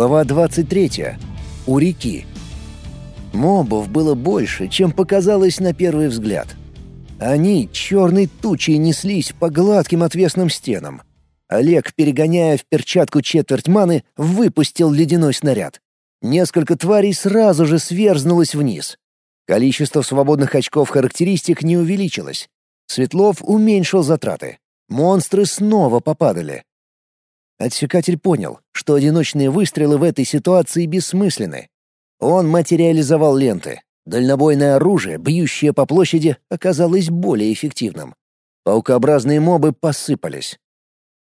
Глава 23. У реки. Мобов было больше, чем показалось на первый взгляд. Они черной тучей неслись по гладким отвесным стенам. Олег, перегоняя в перчатку четверть маны, выпустил ледяной снаряд. Несколько тварей сразу же сверзнулось вниз. Количество свободных очков характеристик не увеличилось. Светлов уменьшил затраты. Монстры снова попадали. Отсекатель понял, что одиночные выстрелы в этой ситуации бессмысленны. Он материализовал ленты. Дальнобойное оружие, бьющее по площади, оказалось более эффективным. Паукообразные мобы посыпались.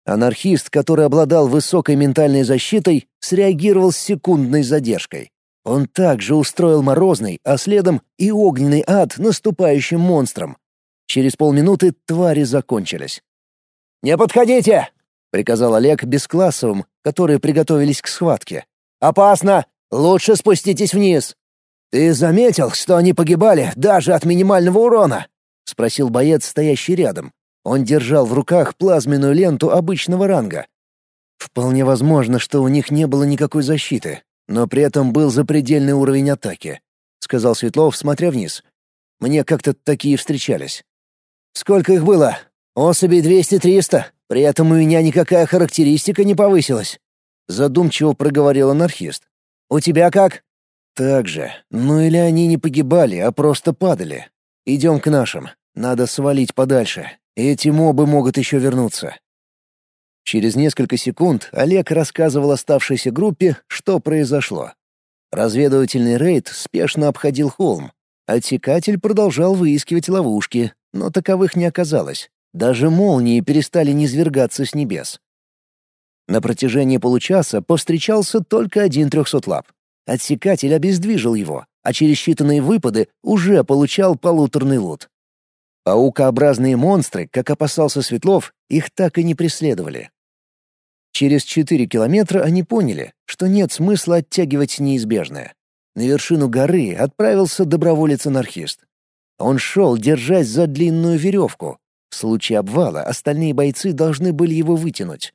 Анархист, который обладал высокой ментальной защитой, среагировал с секундной задержкой. Он также устроил морозный, а следом и огненный ад наступающим монстрам. Через полминуты твари закончились. «Не подходите!» Приказал Олег бесклассовым, которые приготовились к схватке. «Опасно! Лучше спуститесь вниз!» «Ты заметил, что они погибали даже от минимального урона?» — спросил боец, стоящий рядом. Он держал в руках плазменную ленту обычного ранга. Вполне возможно, что у них не было никакой защиты, но при этом был запредельный уровень атаки, — сказал Светлов, смотря вниз. Мне как-то такие встречались. «Сколько их было? Особей двести-триста. При этом у меня никакая характеристика не повысилась. Задумчиво проговорил анархист. У тебя как? Так же. Ну или они не погибали, а просто падали. Идем к нашим. Надо свалить подальше. Эти мобы могут еще вернуться. Через несколько секунд Олег рассказывал оставшейся группе, что произошло. Разведывательный рейд спешно обходил холм. Отсекатель продолжал выискивать ловушки, но таковых не оказалось. Даже молнии перестали низвергаться с небес. На протяжении получаса повстречался только один трехсотлап. Отсекатель обездвижил его, а через считанные выпады уже получал полуторный лут. Паукообразные монстры, как опасался Светлов, их так и не преследовали. Через четыре километра они поняли, что нет смысла оттягивать неизбежное. На вершину горы отправился доброволец-анархист. Он шел, держась за длинную веревку, в случае обвала остальные бойцы должны были его вытянуть.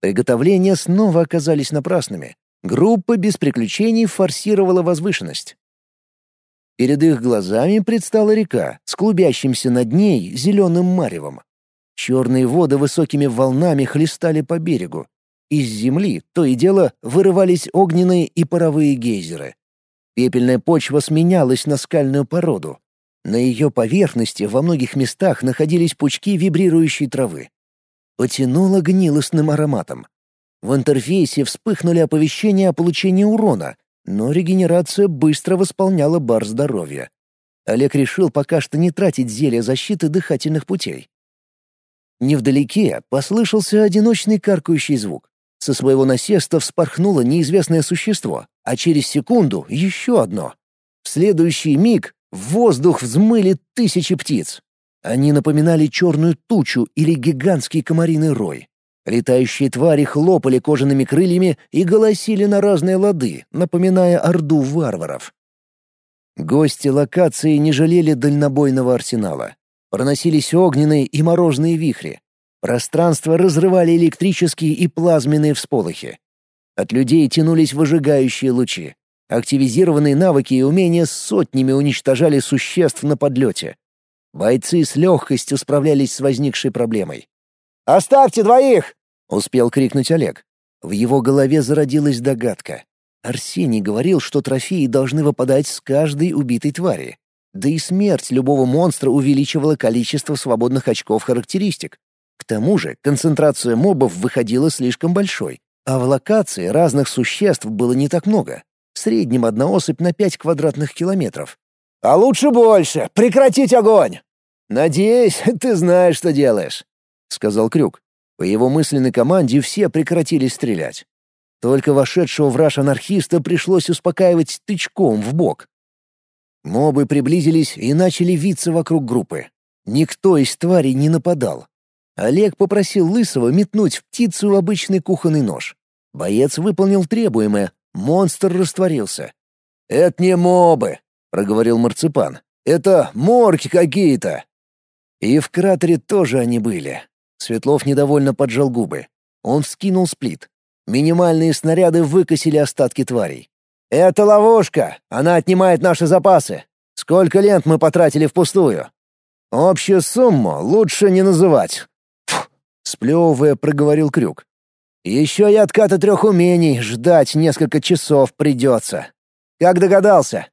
Приготовления снова оказались напрасными. Группа без приключений форсировала возвышенность. Перед их глазами предстала река с клубящимся над ней зеленым маревом. Черные воды высокими волнами хлестали по берегу. Из земли то и дело вырывались огненные и паровые гейзеры. Пепельная почва сменялась на скальную породу, на ее поверхности во многих местах находились пучки вибрирующей травы. Потянуло гнилостным ароматом. В интерфейсе вспыхнули оповещения о получении урона, но регенерация быстро восполняла бар здоровья. Олег решил пока что не тратить зелья защиты дыхательных путей. Невдалеке послышался одиночный каркающий звук. Со своего насеста вспорхнуло неизвестное существо, а через секунду еще одно. В следующий миг в воздух взмыли тысячи птиц. Они напоминали черную тучу или гигантский комариный рой. Летающие твари хлопали кожаными крыльями и голосили на разные лады, напоминая орду варваров. Гости локации не жалели дальнобойного арсенала. Проносились огненные и морозные вихри. Пространство разрывали электрические и плазменные всполохи. От людей тянулись выжигающие лучи. Активизированные навыки и умения сотнями уничтожали существ на подлете. Бойцы с легкостью справлялись с возникшей проблемой. «Оставьте двоих!» — успел крикнуть Олег. В его голове зародилась догадка. Арсений говорил, что трофеи должны выпадать с каждой убитой твари. Да и смерть любого монстра увеличивала количество свободных очков характеристик. К тому же концентрация мобов выходила слишком большой, а в локации разных существ было не так много. Среднем одна особь на пять квадратных километров. «А лучше больше! Прекратить огонь!» «Надеюсь, ты знаешь, что делаешь», — сказал Крюк. По его мысленной команде все прекратили стрелять. Только вошедшего в раж анархиста пришлось успокаивать тычком в бок. Мобы приблизились и начали виться вокруг группы. Никто из тварей не нападал. Олег попросил Лысого метнуть в птицу обычный кухонный нож. Боец выполнил требуемое, Монстр растворился. «Это не мобы», — проговорил марципан. «Это морки какие-то». И в кратере тоже они были. Светлов недовольно поджал губы. Он вскинул сплит. Минимальные снаряды выкосили остатки тварей. «Это ловушка! Она отнимает наши запасы! Сколько лент мы потратили впустую?» «Общую сумму лучше не называть!» Фу, сплевывая, проговорил Крюк. «Еще и отката трех умений ждать несколько часов придется. Как догадался?»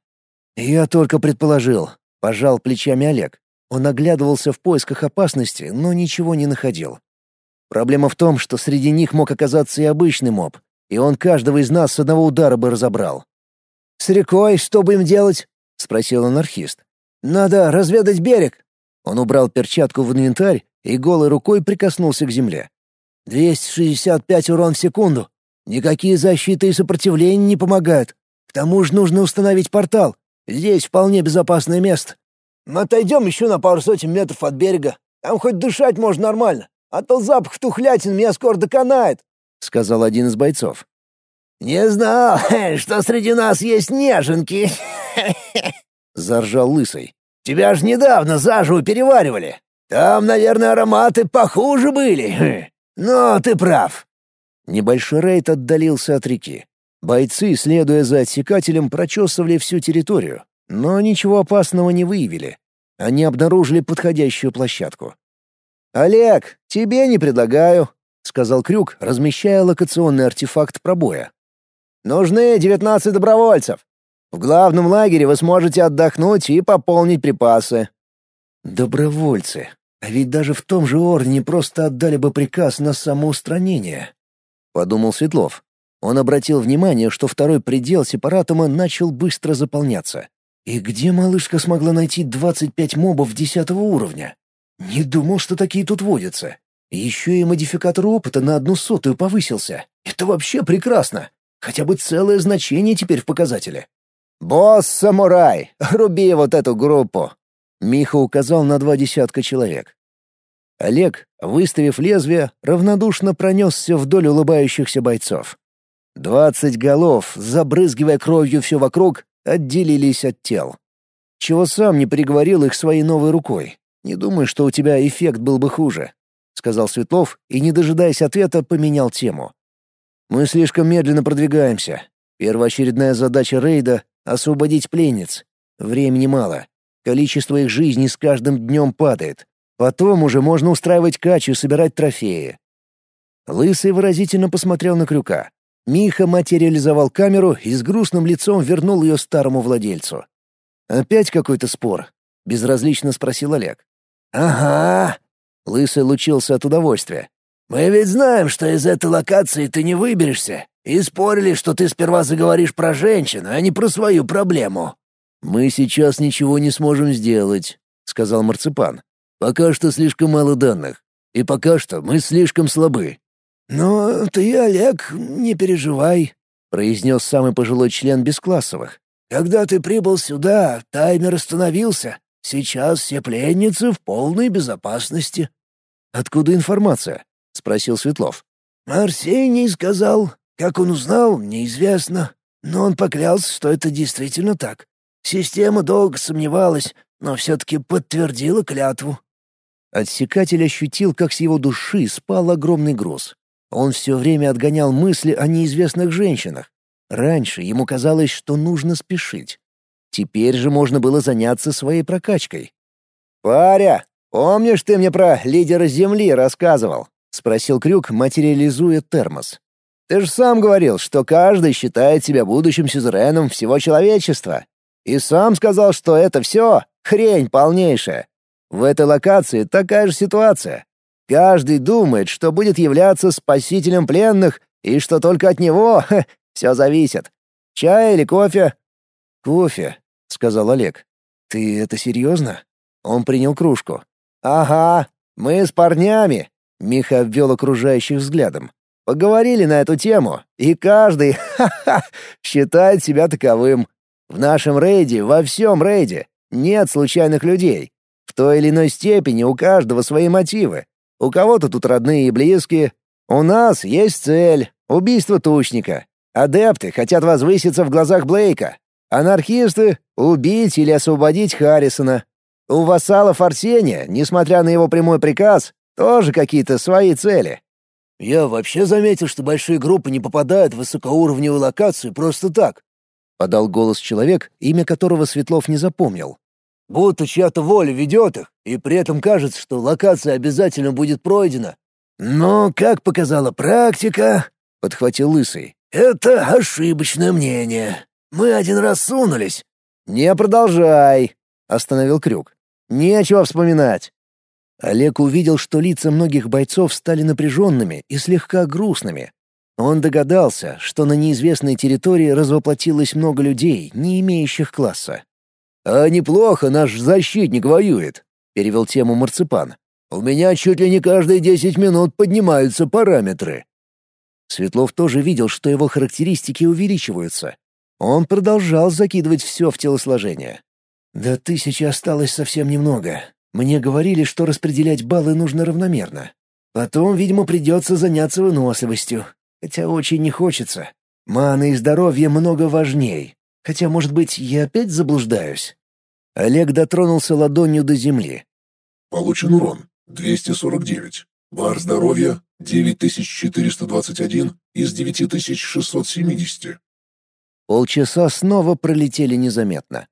«Я только предположил», — пожал плечами Олег. Он оглядывался в поисках опасности, но ничего не находил. Проблема в том, что среди них мог оказаться и обычный моб, и он каждого из нас с одного удара бы разобрал. «С рекой что будем делать?» — спросил анархист. «Надо разведать берег». Он убрал перчатку в инвентарь и голой рукой прикоснулся к земле. «265 урон в секунду. Никакие защиты и сопротивления не помогают. К тому же нужно установить портал. Здесь вполне безопасное место». «Мы отойдем еще на пару сотен метров от берега. Там хоть дышать можно нормально а то запах тухлятин меня скоро доконает», — сказал один из бойцов. «Не знал, что среди нас есть неженки», — заржал Лысый. «Тебя ж недавно заживо переваривали. Там, наверное, ароматы похуже были. Но ты прав». Небольшой рейд отдалился от реки. Бойцы, следуя за отсекателем, прочесывали всю территорию, но ничего опасного не выявили. Они обнаружили подходящую площадку. «Олег, тебе не предлагаю», — сказал Крюк, размещая локационный артефакт пробоя. «Нужны девятнадцать добровольцев. В главном лагере вы сможете отдохнуть и пополнить припасы». «Добровольцы. А ведь даже в том же Ордене просто отдали бы приказ на самоустранение», — подумал Светлов. Он обратил внимание, что второй предел сепаратума начал быстро заполняться. И где малышка смогла найти двадцать пять мобов десятого уровня? Не думал, что такие тут водятся. Еще и модификатор опыта на одну сотую повысился. Это вообще прекрасно. Хотя бы целое значение теперь в показателе. «Босс-самурай, руби вот эту группу!» Миха указал на два десятка человек. Олег, выставив лезвие, равнодушно пронесся вдоль улыбающихся бойцов. Двадцать голов, забрызгивая кровью все вокруг, отделились от тел. Чего сам не приговорил их своей новой рукой. Не думаю, что у тебя эффект был бы хуже», — сказал Светлов и, не дожидаясь ответа, поменял тему. «Мы слишком медленно продвигаемся. Первоочередная задача рейда — освободить пленниц. Времени мало. Количество их жизней с каждым днем падает. Потом уже можно устраивать кач и собирать трофеи». Лысый выразительно посмотрел на крюка. Миха материализовал камеру и с грустным лицом вернул ее старому владельцу. «Опять какой-то спор?» — безразлично спросил Олег. «Ага!» — Лысый лучился от удовольствия. «Мы ведь знаем, что из этой локации ты не выберешься, и спорили, что ты сперва заговоришь про женщину, а не про свою проблему». «Мы сейчас ничего не сможем сделать», — сказал Марципан. «Пока что слишком мало данных, и пока что мы слишком слабы». «Но ты, Олег, не переживай», — произнес самый пожилой член бесклассовых. «Когда ты прибыл сюда, таймер остановился, Сейчас все пленницы в полной безопасности». «Откуда информация?» — спросил Светлов. «Арсений сказал. Как он узнал, неизвестно. Но он поклялся, что это действительно так. Система долго сомневалась, но все-таки подтвердила клятву». Отсекатель ощутил, как с его души спал огромный груз. Он все время отгонял мысли о неизвестных женщинах. Раньше ему казалось, что нужно спешить. Теперь же можно было заняться своей прокачкой. «Паря, помнишь, ты мне про лидера Земли рассказывал?» — спросил Крюк, материализуя термос. «Ты же сам говорил, что каждый считает себя будущим сюзереном всего человечества. И сам сказал, что это все хрень полнейшая. В этой локации такая же ситуация. Каждый думает, что будет являться спасителем пленных, и что только от него все зависит. Чай или кофе?» «Кофе», — сказал Олег. «Ты это серьезно?» Он принял кружку. «Ага, мы с парнями», — Миха обвел окружающих взглядом. «Поговорили на эту тему, и каждый, ха-ха, считает себя таковым. В нашем рейде, во всем рейде, нет случайных людей. В той или иной степени у каждого свои мотивы. У кого-то тут родные и близкие. У нас есть цель — убийство тучника. Адепты хотят возвыситься в глазах Блейка, Анархисты — убить или освободить Харрисона. У вассалов Арсения, несмотря на его прямой приказ, тоже какие-то свои цели. Я вообще заметил, что большие группы не попадают в высокоуровневую локацию просто так. Подал голос человек, имя которого Светлов не запомнил. Будто чья-то воля ведет их, и при этом кажется, что локация обязательно будет пройдена. Но, как показала практика, — подхватил Лысый, — это ошибочное мнение. Мы один раз сунулись. «Не продолжай», — остановил Крюк. «Нечего вспоминать». Олег увидел, что лица многих бойцов стали напряженными и слегка грустными. Он догадался, что на неизвестной территории развоплотилось много людей, не имеющих класса. «А неплохо наш защитник воюет», — перевел тему Марципан. «У меня чуть ли не каждые десять минут поднимаются параметры». Светлов тоже видел, что его характеристики увеличиваются. Он продолжал закидывать все в телосложение. «До тысячи осталось совсем немного. Мне говорили, что распределять баллы нужно равномерно. Потом, видимо, придется заняться выносливостью. Хотя очень не хочется. Маны и здоровье много важней. Хотя, может быть, я опять заблуждаюсь?» Олег дотронулся ладонью до земли. «Получен урон. 249. Бар здоровья 9421 из 9670. Полчаса снова пролетели незаметно.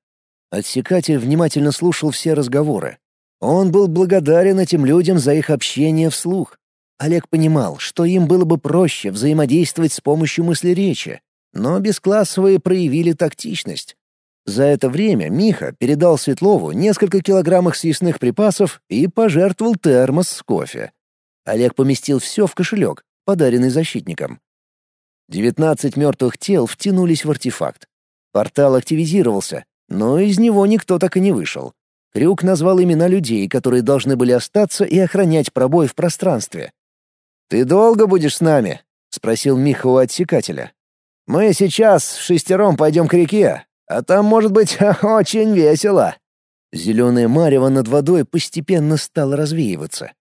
Отсекатель внимательно слушал все разговоры. Он был благодарен этим людям за их общение вслух. Олег понимал, что им было бы проще взаимодействовать с помощью мысли-речи, но бесклассовые проявили тактичность. За это время Миха передал Светлову несколько килограммов съестных припасов и пожертвовал термос с кофе. Олег поместил все в кошелек, подаренный защитником. Девятнадцать мертвых тел втянулись в артефакт. Портал активизировался, но из него никто так и не вышел. Крюк назвал имена людей, которые должны были остаться и охранять пробой в пространстве. «Ты долго будешь с нами?» — спросил Миха у отсекателя. «Мы сейчас шестером пойдем к реке, а там может быть очень весело». Зеленое марево над водой постепенно стало развеиваться.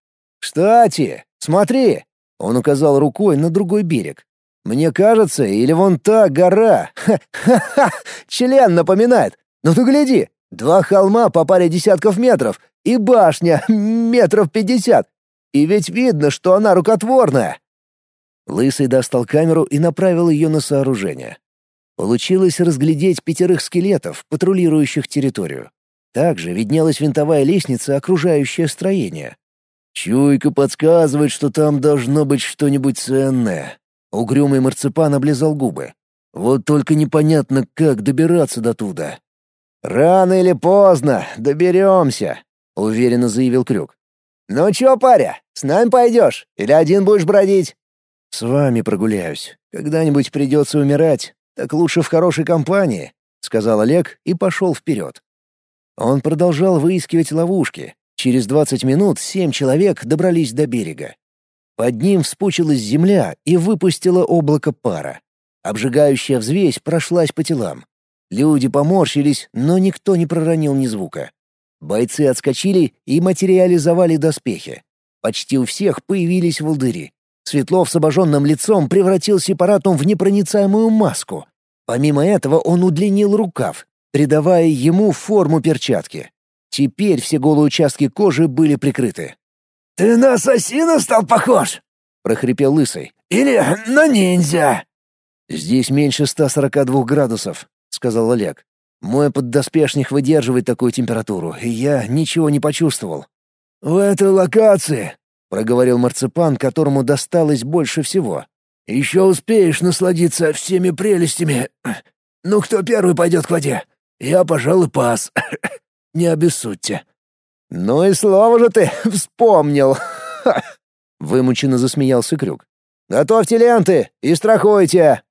«Кстати, смотри!» — он указал рукой на другой берег. «Мне кажется, или вон та гора. Ха-ха-ха! Член напоминает. Ну ты гляди, Два холма по паре десятков метров и башня метров пятьдесят. И ведь видно, что она рукотворная. Лысый достал камеру и направил ее на сооружение. Получилось разглядеть пятерых скелетов, патрулирующих территорию. Также виднелась винтовая лестница, окружающая строение. Чуйка подсказывает, что там должно быть что-нибудь ценное. Угрюмый марципан облизал губы. Вот только непонятно, как добираться до туда. «Рано или поздно доберемся», — уверенно заявил Крюк. «Ну чё, паря, с нами пойдешь или один будешь бродить?» «С вами прогуляюсь. Когда-нибудь придется умирать, так лучше в хорошей компании», — сказал Олег и пошел вперед. Он продолжал выискивать ловушки. Через двадцать минут семь человек добрались до берега. Под ним вспучилась земля и выпустила облако пара. Обжигающая взвесь прошлась по телам. Люди поморщились, но никто не проронил ни звука. Бойцы отскочили и материализовали доспехи. Почти у всех появились волдыри. Светлов с обожженным лицом превратил сепаратум в непроницаемую маску. Помимо этого он удлинил рукав, придавая ему форму перчатки. Теперь все голые участки кожи были прикрыты. «Ты на ассасина стал похож?» — прохрипел Лысый. «Или на ниндзя?» «Здесь меньше 142 градусов сказал Олег. «Мой поддоспешник выдерживает такую температуру, и я ничего не почувствовал». «В этой локации», — проговорил марципан, которому досталось больше всего. «Еще успеешь насладиться всеми прелестями. Ну, кто первый пойдет к воде? Я, пожалуй, пас. Не обессудьте». «Ну и слово же ты вспомнил!» Вымученно засмеялся Крюк. «Готовьте ленты и страхуйте!»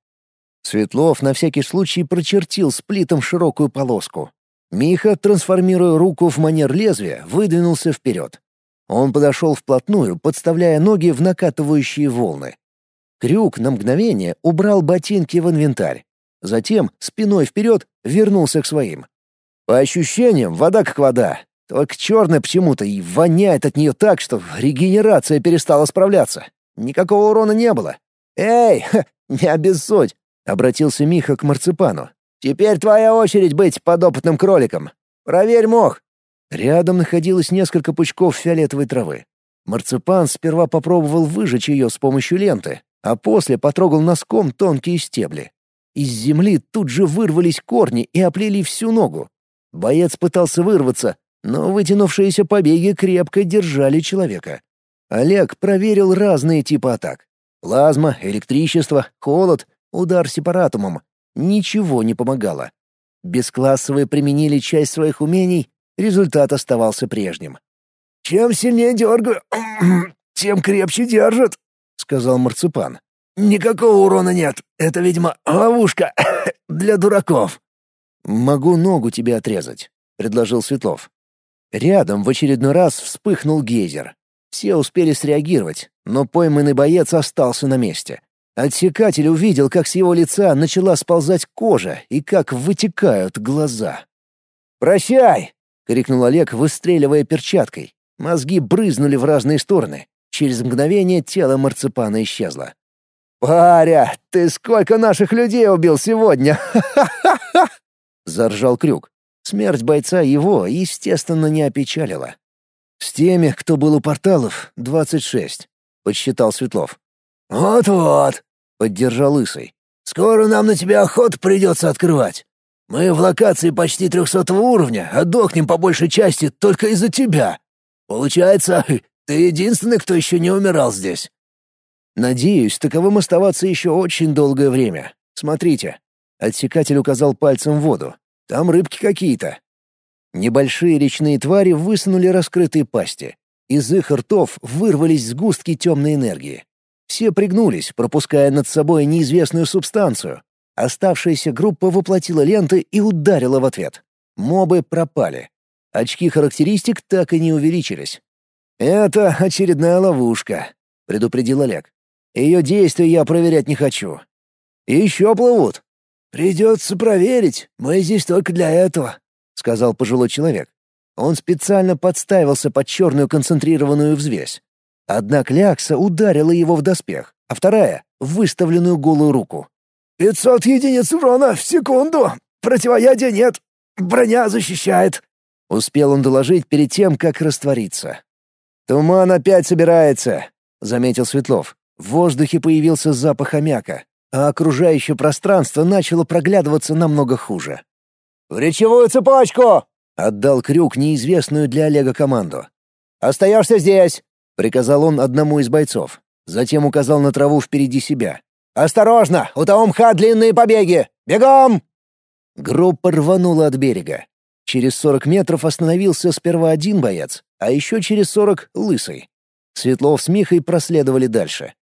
Светлов на всякий случай прочертил сплитом широкую полоску. Миха, трансформируя руку в манер лезвия, выдвинулся вперед. Он подошел вплотную, подставляя ноги в накатывающие волны. Крюк на мгновение убрал ботинки в инвентарь. Затем, спиной вперед, вернулся к своим. По ощущениям, вода как вода. Только черная почему-то и воняет от нее так, что регенерация перестала справляться. Никакого урона не было. «Эй, не обессудь! — обратился Миха к марципану. «Теперь твоя очередь быть подопытным кроликом. Проверь мох». Рядом находилось несколько пучков фиолетовой травы. Марципан сперва попробовал выжечь ее с помощью ленты, а после потрогал носком тонкие стебли. Из земли тут же вырвались корни и оплели всю ногу. Боец пытался вырваться, но вытянувшиеся побеги крепко держали человека. Олег проверил разные типы атак. Плазма, электричество, холод, удар сепаратумом. Ничего не помогало. Бесклассовые применили часть своих умений, результат оставался прежним. «Чем сильнее дергаю, тем крепче держит», — сказал марципан. «Никакого урона нет. Это, видимо, ловушка для дураков». «Могу ногу тебе отрезать», — предложил Светлов. Рядом в очередной раз вспыхнул гейзер. Все успели среагировать, но пойманный боец остался на месте. Отсекатель увидел, как с его лица начала сползать кожа и как вытекают глаза. «Прощай!» — крикнул Олег, выстреливая перчаткой. Мозги брызнули в разные стороны. Через мгновение тело марципана исчезло. «Паря, ты сколько наших людей убил сегодня? Ха-ха-ха!» — заржал Крюк. Смерть бойца его, естественно, не опечалила. «С теми, кто был у порталов, двадцать шесть», — подсчитал Светлов. «Вот-вот», — поддержал Лысый. «Скоро нам на тебя охоту придется открывать. Мы в локации почти трехсотого уровня, а дохнем по большей части только из-за тебя. Получается, ты единственный, кто еще не умирал здесь». «Надеюсь, таковым оставаться еще очень долгое время. Смотрите». Отсекатель указал пальцем в воду. «Там рыбки какие-то». Небольшие речные твари высунули раскрытые пасти. Из их ртов вырвались сгустки темной энергии. Все пригнулись, пропуская над собой неизвестную субстанцию. Оставшаяся группа воплотила ленты и ударила в ответ. Мобы пропали. Очки характеристик так и не увеличились. «Это очередная ловушка», — предупредил Олег. «Ее действия я проверять не хочу». «Еще плывут». «Придется проверить. Мы здесь только для этого», — сказал пожилой человек. Он специально подставился под черную концентрированную взвесь. Одна клякса ударила его в доспех, а вторая — в выставленную голую руку. «Пятьсот единиц урона в секунду! Противоядия нет! Броня защищает!» Успел он доложить перед тем, как раствориться. «Туман опять собирается», — заметил Светлов. В воздухе появился запах аммиака, а окружающее пространство начало проглядываться намного хуже. «В речевую цепочку!» — отдал Крюк неизвестную для Олега команду. «Остаешься здесь!» — приказал он одному из бойцов. Затем указал на траву впереди себя. «Осторожно! У того мха длинные побеги! Бегом!» Группа рванула от берега. Через сорок метров остановился сперва один боец, а еще через сорок — лысый. Светлов с Михой проследовали дальше.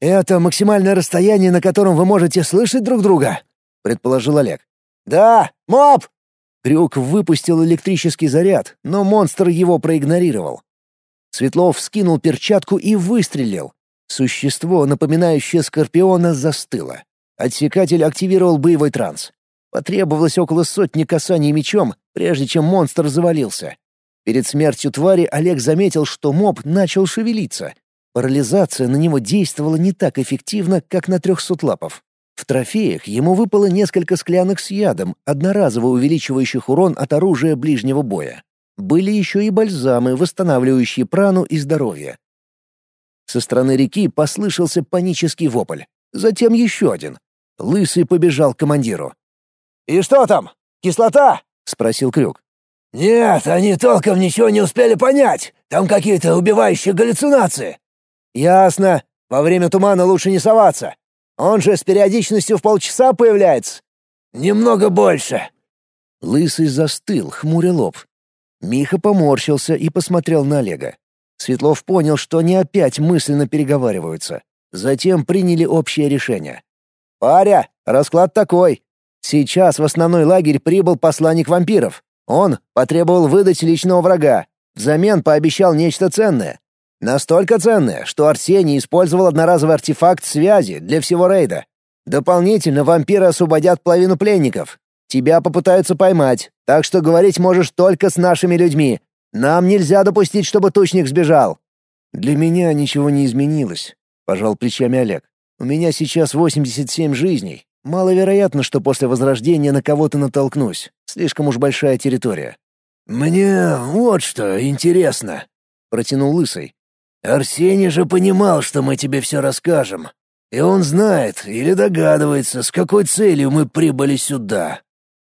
«Это максимальное расстояние, на котором вы можете слышать друг друга?» — предположил Олег. «Да, моб!» Крюк выпустил электрический заряд, но монстр его проигнорировал. Светлов скинул перчатку и выстрелил. Существо, напоминающее скорпиона, застыло. Отсекатель активировал боевой транс. Потребовалось около сотни касаний мечом, прежде чем монстр завалился. Перед смертью твари Олег заметил, что моб начал шевелиться. Парализация на него действовала не так эффективно, как на трехсотлапов. В трофеях ему выпало несколько склянок с ядом, одноразово увеличивающих урон от оружия ближнего боя. Были еще и бальзамы, восстанавливающие прану и здоровье. Со стороны реки послышался панический вопль. Затем еще один. Лысый побежал к командиру. «И что там? Кислота?» — спросил Крюк. «Нет, они толком ничего не успели понять. Там какие-то убивающие галлюцинации». «Ясно. Во время тумана лучше не соваться. Он же с периодичностью в полчаса появляется». «Немного больше». Лысый застыл, хмуря лоб. Миха поморщился и посмотрел на Олега. Светлов понял, что они опять мысленно переговариваются. Затем приняли общее решение. «Паря, расклад такой. Сейчас в основной лагерь прибыл посланник вампиров. Он потребовал выдать личного врага. Взамен пообещал нечто ценное. Настолько ценное, что Арсений использовал одноразовый артефакт связи для всего рейда. Дополнительно вампиры освободят половину пленников. Тебя попытаются поймать, так что говорить можешь только с нашими людьми. Нам нельзя допустить, чтобы тучник сбежал». «Для меня ничего не изменилось», — пожал плечами Олег. «У меня сейчас 87 жизней, Маловероятно, что после возрождения на кого-то натолкнусь. Слишком уж большая территория. «Мне вот что интересно», — протянул Лысый. Арсений же понимал, что мы тебе все расскажем. И он знает или догадывается, с какой целью мы прибыли сюда».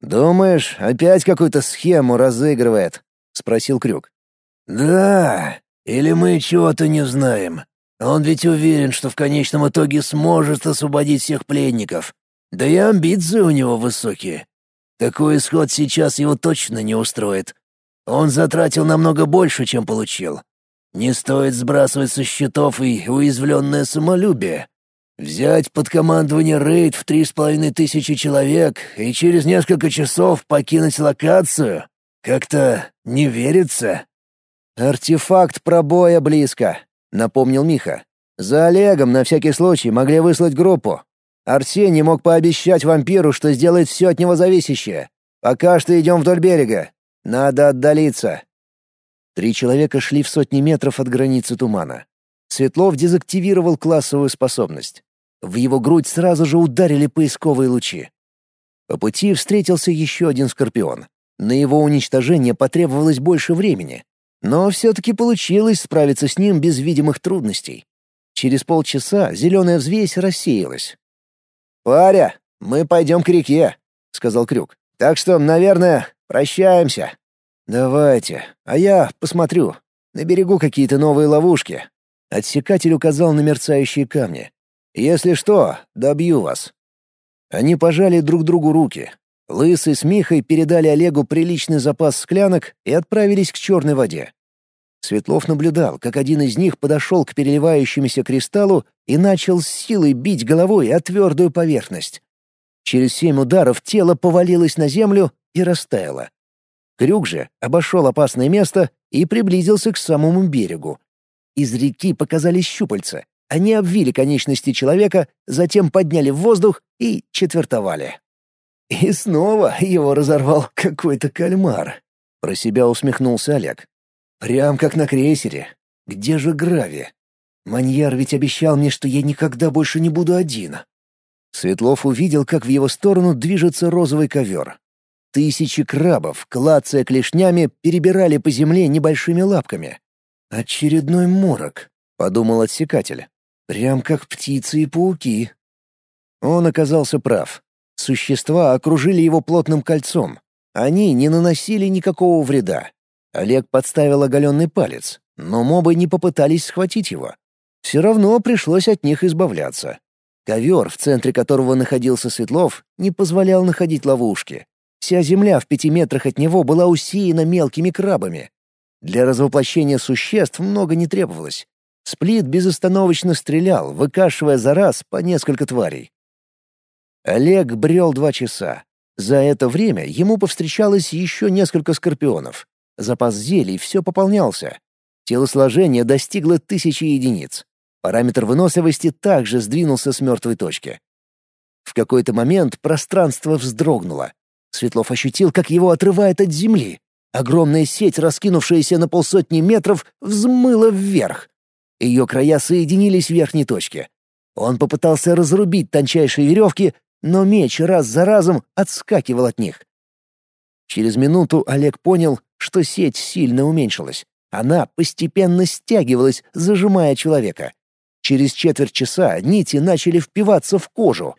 «Думаешь, опять какую-то схему разыгрывает?» — спросил Крюк. «Да, или мы чего-то не знаем. Он ведь уверен, что в конечном итоге сможет освободить всех пленников. Да и амбиции у него высокие. Такой исход сейчас его точно не устроит. Он затратил намного больше, чем получил. Не стоит сбрасывать со счетов и уязвленное самолюбие. Взять под командование рейд в три с половиной тысячи человек и через несколько часов покинуть локацию? Как-то не верится. «Артефакт пробоя близко», — напомнил Миха. «За Олегом на всякий случай могли выслать группу. Арсений мог пообещать вампиру, что сделает все от него зависящее. Пока что идем вдоль берега. Надо отдалиться». Три человека шли в сотни метров от границы тумана. Светлов дезактивировал классовую способность. В его грудь сразу же ударили поисковые лучи. По пути встретился еще один скорпион. На его уничтожение потребовалось больше времени. Но все-таки получилось справиться с ним без видимых трудностей. Через полчаса зеленая взвесь рассеялась. «Паря, мы пойдем к реке», — сказал Крюк. «Так что, наверное, прощаемся». «Давайте, а я посмотрю. На берегу какие-то новые ловушки». Отсекатель указал на мерцающие камни. «Если что, добью вас». Они пожали друг другу руки. Лысый с Михой передали Олегу приличный запас склянок и отправились к черной воде. Светлов наблюдал, как один из них подошел к переливающемуся кристаллу и начал с силой бить головой о твердую поверхность. Через семь ударов тело повалилось на землю и растаяло. Крюк же обошел опасное место и приблизился к самому берегу. Из реки показались щупальца. Они обвили конечности человека, затем подняли в воздух и четвертовали. И снова его разорвал какой-то кальмар. Про себя усмехнулся Олег. Прям как на крейсере. Где же Грави? Маньяр ведь обещал мне, что я никогда больше не буду один. Светлов увидел, как в его сторону движется розовый ковер. Тысячи крабов, клацая клешнями, перебирали по земле небольшими лапками. «Очередной морок», — подумал отсекатель. «Прям как птицы и пауки». Он оказался прав. Существа окружили его плотным кольцом. Они не наносили никакого вреда. Олег подставил оголенный палец, но мобы не попытались схватить его. Все равно пришлось от них избавляться. Ковер, в центре которого находился Светлов, не позволял находить ловушки. Вся земля в пяти метрах от него была усеяна мелкими крабами. Для развоплощения существ много не требовалось. Сплит безостановочно стрелял, выкашивая за раз по несколько тварей. Олег брел два часа. За это время ему повстречалось еще несколько скорпионов. Запас зелий все пополнялся. Телосложение достигло тысячи единиц. Параметр выносливости также сдвинулся с мертвой точки. В какой-то момент пространство вздрогнуло. Светлов ощутил, как его отрывает от земли. Огромная сеть, раскинувшаяся на полсотни метров, взмыла вверх. Ее края соединились в верхней точке. Он попытался разрубить тончайшие веревки, но меч раз за разом отскакивал от них. Через минуту Олег понял, что сеть сильно уменьшилась. Она постепенно стягивалась, зажимая человека. Через четверть часа нити начали впиваться в кожу.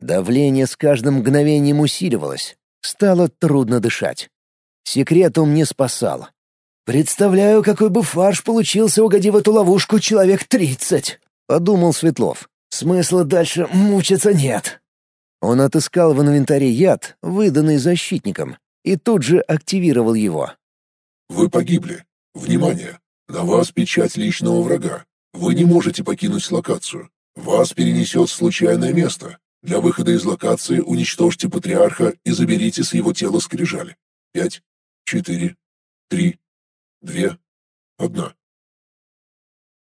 Давление с каждым мгновением усиливалось. Стало трудно дышать. Секретум не спасал. «Представляю, какой бы фарш получился, угодив эту ловушку человек тридцать», — подумал Светлов. «Смысла дальше мучиться нет». Он отыскал в инвентаре яд, выданный защитником, и тут же активировал его. «Вы погибли. Внимание! На вас печать личного врага. Вы не можете покинуть локацию. Вас перенесет в случайное место. Для выхода из локации уничтожьте патриарха и заберите с его тела скрижали. Пять, четыре, три, две, одна.